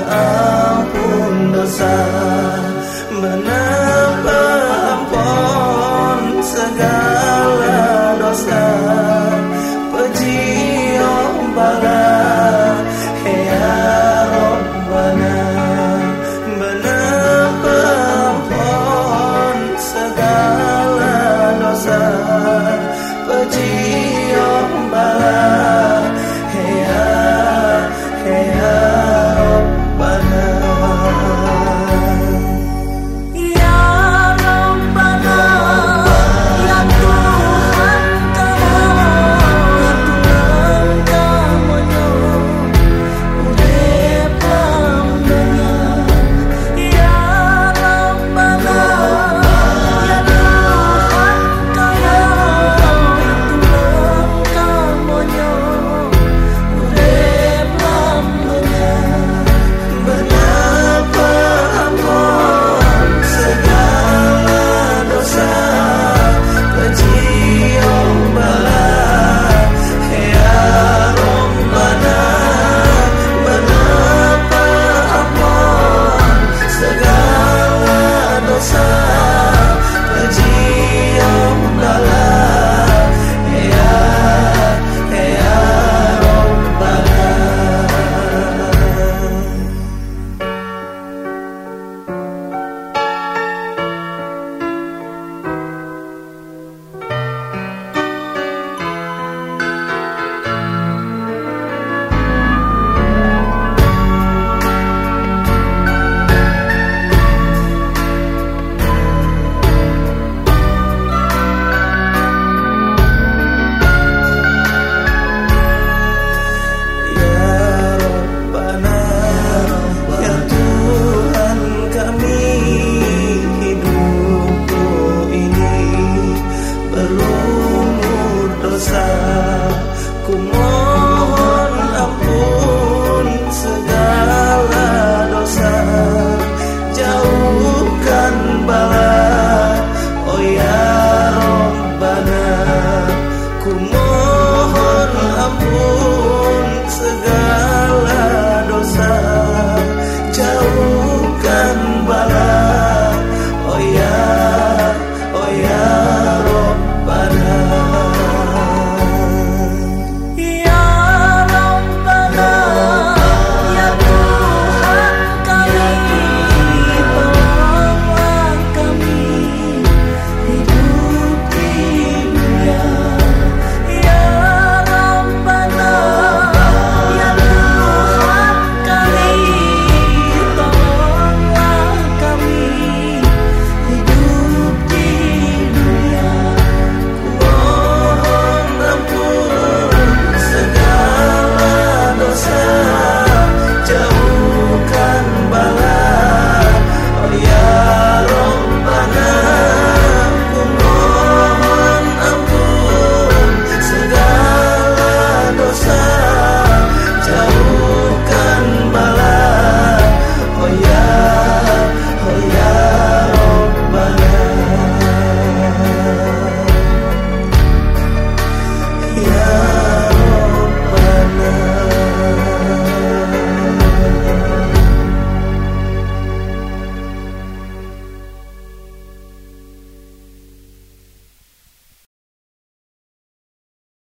pengampun dosa menambah ampun segala dosa. Peji ombala pun segan